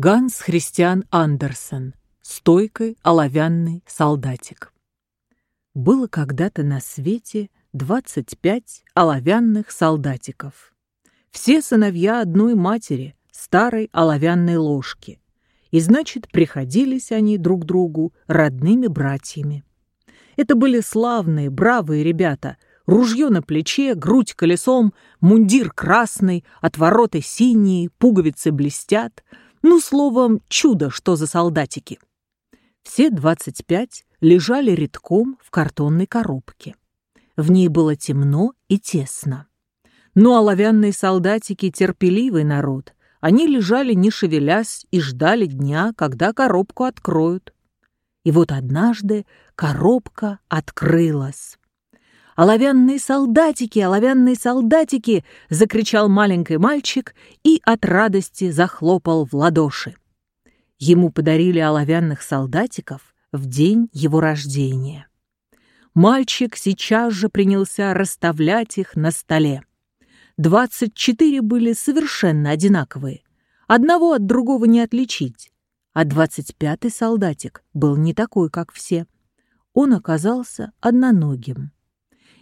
Ганс Христиан Андерсен. Стойкой оловянный солдатик. Было когда-то на свете 25 оловянных солдатиков. Все сыновья одной матери, старой оловянной ложки. И значит, приходились они друг другу родными братьями. Это были славные, бравые ребята, ружье на плече, грудь колесом, мундир красный, отвороты синие, пуговицы блестят. Ну, словом, чудо, что за солдатики. Все двадцать пять лежали редком в картонной коробке. В ней было темно и тесно. Но оловянные солдатики — терпеливый народ. Они лежали, не шевелясь, и ждали дня, когда коробку откроют. И вот однажды коробка открылась. «Оловянные солдатики, оловянные солдатики!» — закричал маленький мальчик и от радости захлопал в ладоши. Ему подарили оловянных солдатиков в день его рождения. Мальчик сейчас же принялся расставлять их на столе. Двадцать четыре были совершенно одинаковые. Одного от другого не отличить. А двадцать пятый солдатик был не такой, как все. Он оказался одноногим.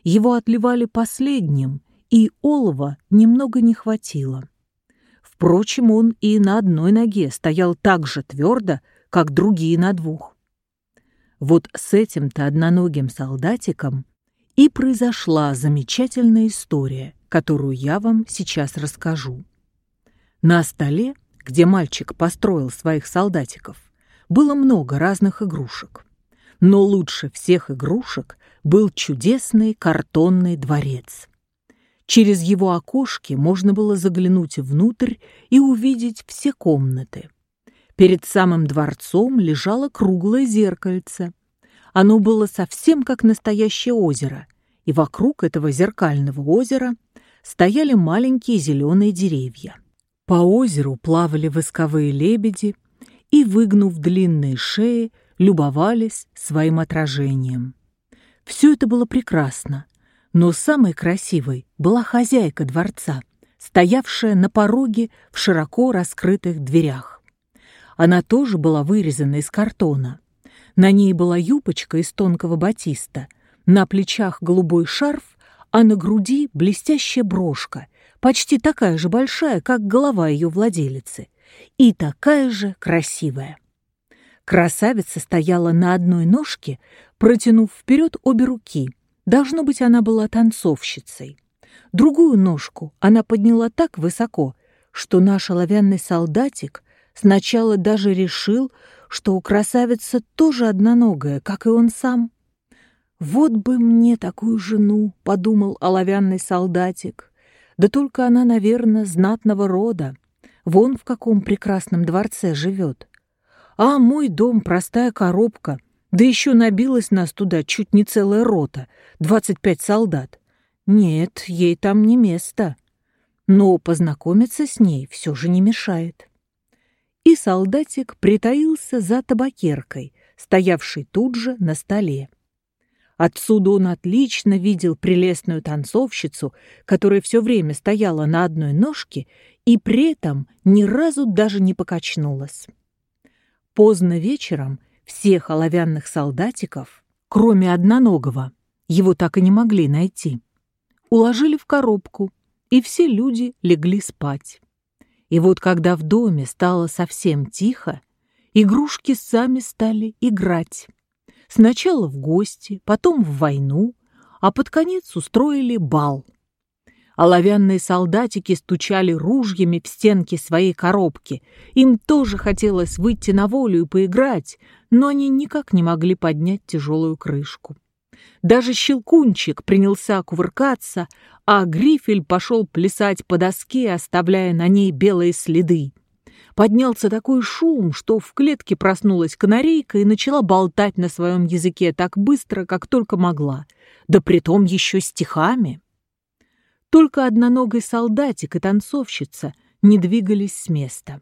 Его отливали последним, и олова немного не хватило. Впрочем, он и на одной ноге стоял так же твердо, как другие на двух. Вот с этим-то одноногим солдатиком и произошла замечательная история, которую я вам сейчас расскажу. На столе, где мальчик построил своих солдатиков, было много разных игрушек. Но лучше всех игрушек был чудесный картонный дворец. Через его окошки можно было заглянуть внутрь и увидеть все комнаты. Перед самым дворцом лежало круглое зеркальце. Оно было совсем как настоящее озеро, и вокруг этого зеркального озера стояли маленькие зеленые деревья. По озеру плавали восковые лебеди и, выгнув длинные шеи, любовались своим отражением. Все это было прекрасно, но самой красивой была хозяйка дворца, стоявшая на пороге в широко раскрытых дверях. Она тоже была вырезана из картона. На ней была юбочка из тонкого батиста, на плечах голубой шарф, а на груди блестящая брошка, почти такая же большая, как голова ее владелицы, и такая же красивая. Красавица стояла на одной ножке, протянув вперед обе руки — Должно быть, она была танцовщицей. Другую ножку она подняла так высоко, что наш оловянный солдатик сначала даже решил, что у красавицы тоже одноногая, как и он сам. «Вот бы мне такую жену», — подумал оловянный солдатик. «Да только она, наверное, знатного рода. Вон в каком прекрасном дворце живет. А мой дом — простая коробка, да еще набилась нас туда чуть не целая рота, двадцать пять солдат. Нет, ей там не место. Но познакомиться с ней все же не мешает. И солдатик притаился за табакеркой, стоявшей тут же на столе. Отсюда он отлично видел прелестную танцовщицу, которая все время стояла на одной ножке и при этом ни разу даже не покачнулась. Поздно вечером всех оловянных солдатиков, кроме одноногого, его так и не могли найти, уложили в коробку, и все люди легли спать. И вот когда в доме стало совсем тихо, игрушки сами стали играть. Сначала в гости, потом в войну, а под конец устроили бал. Оловянные солдатики стучали ружьями в стенки своей коробки. Им тоже хотелось выйти на волю и поиграть, но они никак не могли поднять тяжелую крышку. Даже Щелкунчик принялся кувыркаться, а Грифель пошел плясать по доске, оставляя на ней белые следы. Поднялся такой шум, что в клетке проснулась канарейка и начала болтать на своем языке так быстро, как только могла, да притом еще стихами. Только одноногий солдатик и танцовщица не двигались с места.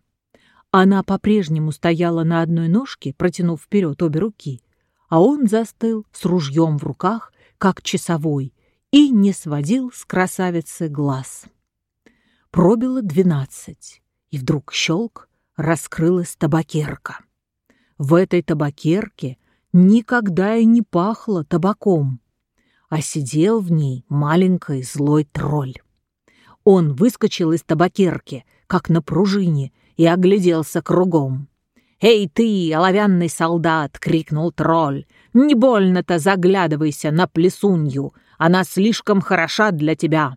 Она по-прежнему стояла на одной ножке, протянув вперед обе руки, а он застыл с ружьем в руках, как часовой, и не сводил с красавицы глаз. Пробило двенадцать, и вдруг щелк, раскрылась табакерка. В этой табакерке никогда и не пахло табаком, а сидел в ней маленький злой тролль. Он выскочил из табакерки, как на пружине, и огляделся кругом. «Эй ты, оловянный солдат!» — крикнул тролль. «Не больно-то заглядывайся на плесунью, она слишком хороша для тебя!»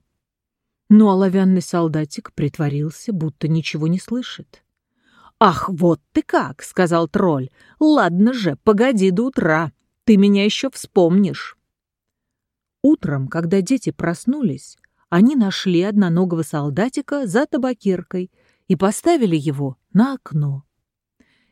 Но оловянный солдатик притворился, будто ничего не слышит. «Ах, вот ты как!» — сказал тролль. «Ладно же, погоди до утра, ты меня еще вспомнишь». Утром, когда дети проснулись, они нашли одноногого солдатика за табакеркой и поставили его на окно.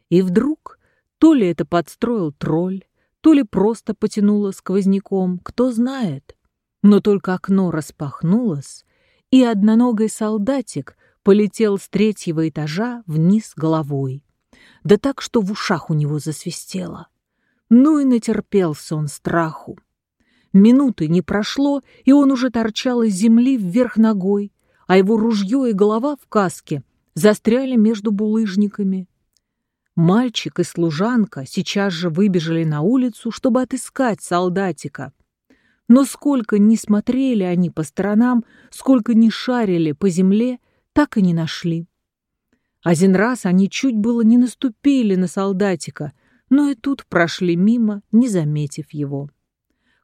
И вдруг то ли это подстроил тролль, то ли просто потянуло сквозняком, кто знает. Но только окно распахнулось, и одноногий солдатик полетел с третьего этажа вниз головой. Да так, что в ушах у него засвистело. Ну и натерпелся он страху. Минуты не прошло, и он уже торчал из земли вверх ногой, а его ружье и голова в каске застряли между булыжниками. Мальчик и служанка сейчас же выбежали на улицу, чтобы отыскать солдатика. Но сколько ни смотрели они по сторонам, сколько ни шарили по земле, так и не нашли. Один раз они чуть было не наступили на солдатика, но и тут прошли мимо, не заметив его.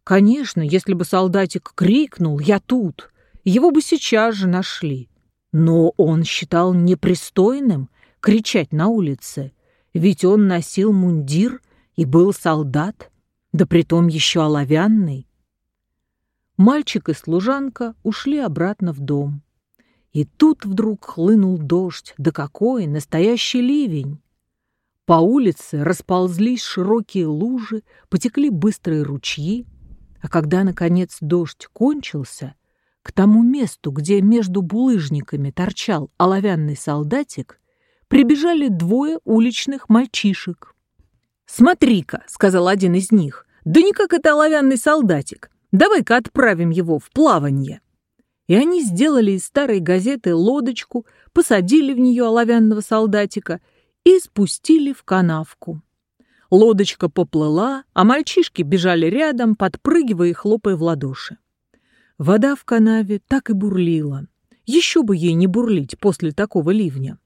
Конечно, если бы солдатик крикнул «Я тут!», его бы сейчас же нашли. Но он считал непристойным кричать на улице, ведь он носил мундир и был солдат, да притом еще оловянный. Мальчик и служанка ушли обратно в дом. И тут вдруг хлынул дождь, да какой, настоящий ливень. По улице расползлись широкие лужи, потекли быстрые ручьи, а когда, наконец, дождь кончился, к тому месту, где между булыжниками торчал оловянный солдатик, прибежали двое уличных мальчишек. «Смотри-ка», — сказал один из них, — «да никак это оловянный солдатик. Давай-ка отправим его в плавание». И они сделали из старой газеты лодочку, посадили в нее оловянного солдатика и спустили в канавку. Лодочка поплыла, а мальчишки бежали рядом, подпрыгивая и хлопая в ладоши. Вода в канаве так и бурлила. Еще бы ей не бурлить после такого ливня.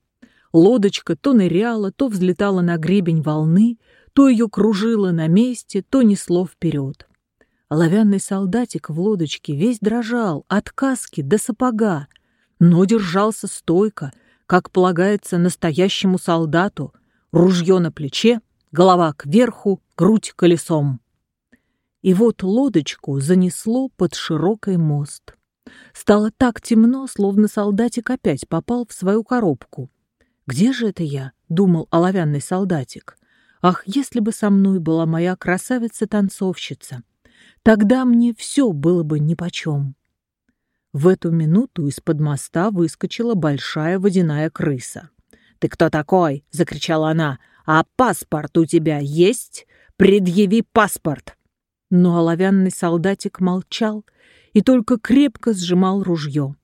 Лодочка то ныряла, то взлетала на гребень волны, то ее кружило на месте, то несло вперед. Оловянный солдатик в лодочке весь дрожал от каски до сапога, но держался стойко, как полагается настоящему солдату, ружье на плече, голова кверху, грудь колесом. И вот лодочку занесло под широкий мост. Стало так темно, словно солдатик опять попал в свою коробку. «Где же это я?» — думал оловянный солдатик. «Ах, если бы со мной была моя красавица-танцовщица! Тогда мне все было бы нипочем». В эту минуту из-под моста выскочила большая водяная крыса. «Ты кто такой?» — закричала она. «А паспорт у тебя есть? Предъяви паспорт!» Но оловянный солдатик молчал и только крепко сжимал ружье.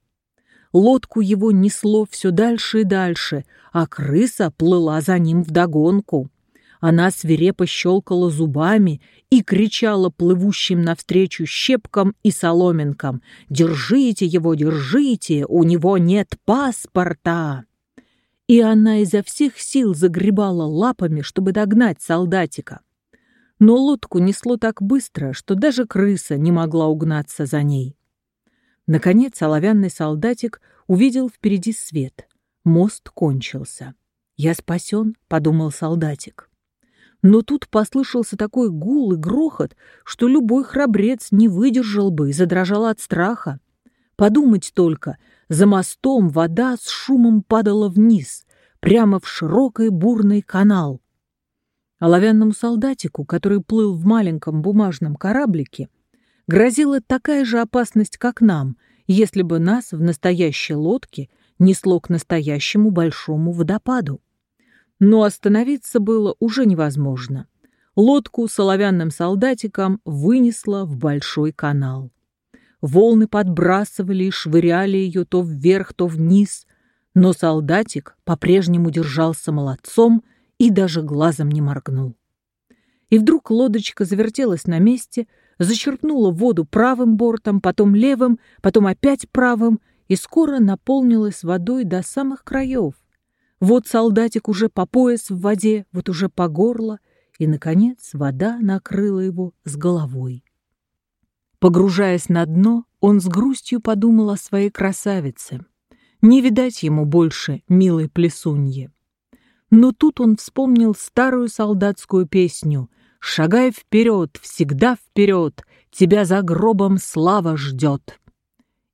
Лодку его несло все дальше и дальше, а крыса плыла за ним вдогонку. Она свирепо щелкала зубами и кричала плывущим навстречу щепкам и соломинкам «Держите его, держите! У него нет паспорта!» И она изо всех сил загребала лапами, чтобы догнать солдатика. Но лодку несло так быстро, что даже крыса не могла угнаться за ней. Наконец оловянный солдатик увидел впереди свет. Мост кончился. «Я спасен», — подумал солдатик. Но тут послышался такой гул и грохот, что любой храбрец не выдержал бы и задрожал от страха. Подумать только, за мостом вода с шумом падала вниз, прямо в широкий бурный канал. Оловянному солдатику, который плыл в маленьком бумажном кораблике, грозила такая же опасность, как нам, если бы нас в настоящей лодке несло к настоящему большому водопаду. Но остановиться было уже невозможно. Лодку с оловянным солдатиком вынесло в большой канал. Волны подбрасывали и швыряли ее то вверх, то вниз, Но солдатик по-прежнему держался молодцом и даже глазом не моргнул. И вдруг лодочка завертелась на месте, зачерпнула воду правым бортом, потом левым, потом опять правым, и скоро наполнилась водой до самых краев. Вот солдатик уже по пояс в воде, вот уже по горло, и, наконец, вода накрыла его с головой. Погружаясь на дно, он с грустью подумал о своей красавице. Не видать ему больше милой плесуньи. Но тут он вспомнил старую солдатскую песню «Шагай вперед, всегда вперед, тебя за гробом слава ждет»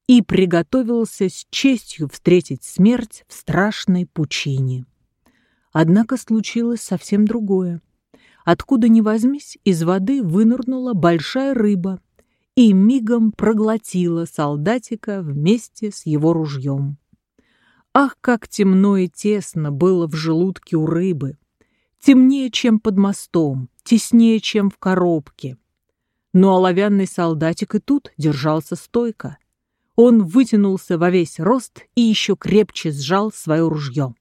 и приготовился с честью встретить смерть в страшной пучине. Однако случилось совсем другое. Откуда ни возьмись, из воды вынырнула большая рыба и мигом проглотила солдатика вместе с его ружьем. Ах, как темно и тесно было в желудке у рыбы! Темнее, чем под мостом, теснее, чем в коробке. Но оловянный солдатик и тут держался стойко. Он вытянулся во весь рост и еще крепче сжал свое ружье.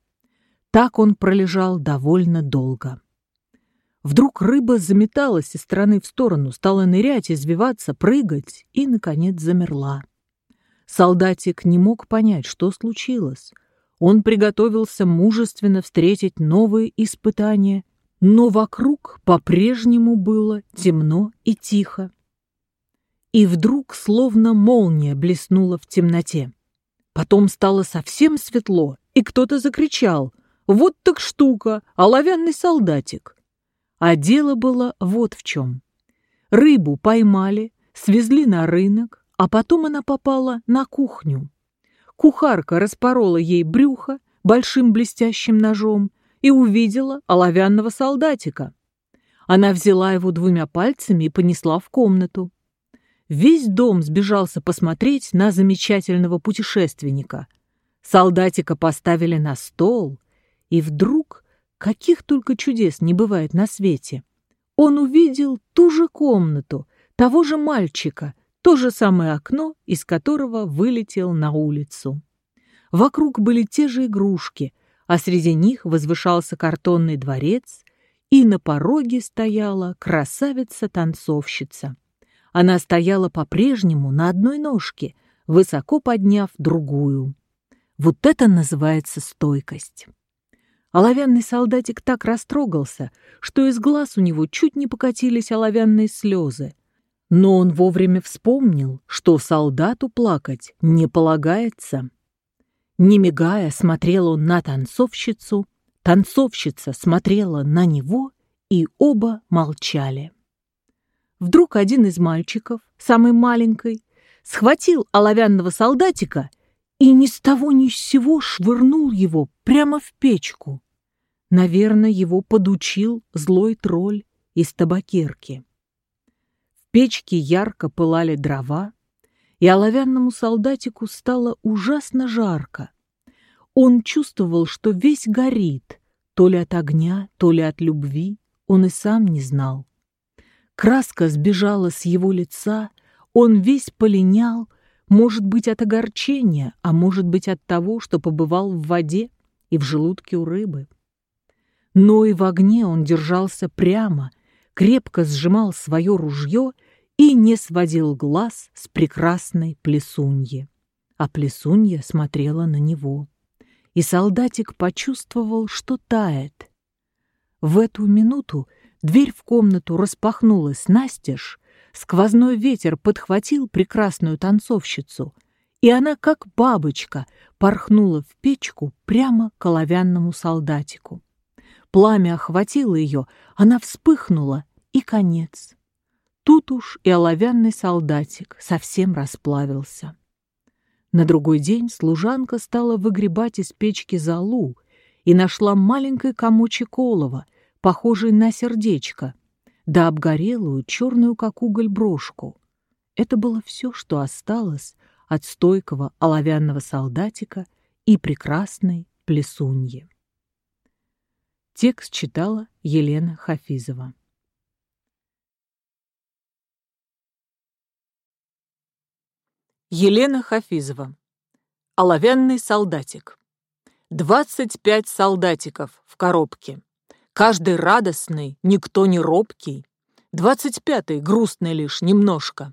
Так он пролежал довольно долго. Вдруг рыба заметалась из стороны в сторону, стала нырять, извиваться, прыгать и, наконец, замерла. Солдатик не мог понять, что случилось. Он приготовился мужественно встретить новые испытания, но вокруг по-прежнему было темно и тихо. И вдруг словно молния блеснула в темноте. Потом стало совсем светло, и кто-то закричал «Вот так штука, оловянный солдатик!» А дело было вот в чем. Рыбу поймали, свезли на рынок, а потом она попала на кухню. Кухарка распорола ей брюхо большим блестящим ножом и увидела оловянного солдатика. Она взяла его двумя пальцами и понесла в комнату. Весь дом сбежался посмотреть на замечательного путешественника. Солдатика поставили на стол, и вдруг, каких только чудес не бывает на свете, он увидел ту же комнату, того же мальчика, то же самое окно, из которого вылетел на улицу. Вокруг были те же игрушки, а среди них возвышался картонный дворец, и на пороге стояла красавица-танцовщица. Она стояла по-прежнему на одной ножке, высоко подняв другую. Вот это называется стойкость. Оловянный солдатик так растрогался, что из глаз у него чуть не покатились оловянные слезы. Но он вовремя вспомнил, что солдату плакать не полагается. Не мигая, смотрел он на танцовщицу, танцовщица смотрела на него, и оба молчали. Вдруг один из мальчиков, самый маленький, схватил оловянного солдатика и ни с того ни с сего швырнул его прямо в печку. Наверное, его подучил злой тролль из табакерки. В печке ярко пылали дрова, и оловянному солдатику стало ужасно жарко. Он чувствовал, что весь горит, то ли от огня, то ли от любви, он и сам не знал. Краска сбежала с его лица, он весь полинял, может быть, от огорчения, а может быть, от того, что побывал в воде и в желудке у рыбы. Но и в огне он держался прямо, крепко сжимал свое ружье и не сводил глаз с прекрасной плесуньи. А плесунья смотрела на него. И солдатик почувствовал, что тает. В эту минуту Дверь в комнату распахнулась настежь, сквозной ветер подхватил прекрасную танцовщицу, и она, как бабочка, порхнула в печку прямо к оловянному солдатику. Пламя охватило ее, она вспыхнула, и конец. Тут уж и оловянный солдатик совсем расплавился. На другой день служанка стала выгребать из печки золу и нашла маленький комочек олова — похожий на сердечко, да обгорелую, черную, как уголь, брошку. Это было все, что осталось от стойкого оловянного солдатика и прекрасной плесуньи. Текст читала Елена Хафизова. Елена Хафизова. Оловянный солдатик. Двадцать пять солдатиков в коробке. Каждый радостный, никто не робкий. Двадцать пятый грустный лишь немножко.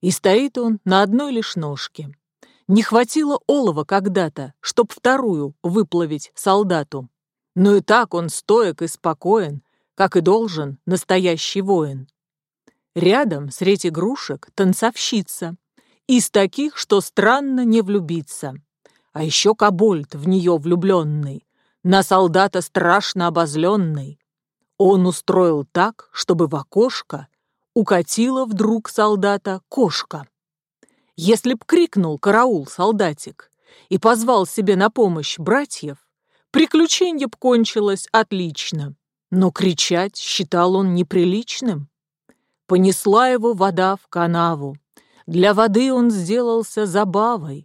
И стоит он на одной лишь ножке. Не хватило олова когда-то, чтоб вторую выплавить солдату. Но и так он стоек и спокоен, как и должен настоящий воин. Рядом, среди игрушек, танцовщица. Из таких, что странно не влюбиться. А еще кобольд в нее влюбленный, на солдата страшно обозленный. Он устроил так, чтобы в окошко укатила вдруг солдата кошка. Если б крикнул караул солдатик и позвал себе на помощь братьев, приключение б кончилось отлично. Но кричать считал он неприличным. Понесла его вода в канаву. Для воды он сделался забавой.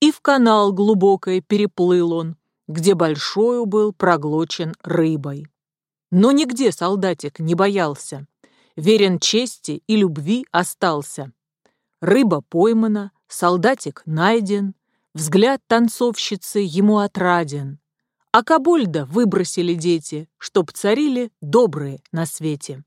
И в канал глубокой переплыл он, где большою был проглочен рыбой. Но нигде солдатик не боялся. Верен чести и любви остался. Рыба поймана, солдатик найден, Взгляд танцовщицы ему отраден. А Кабольда выбросили дети, Чтоб царили добрые на свете.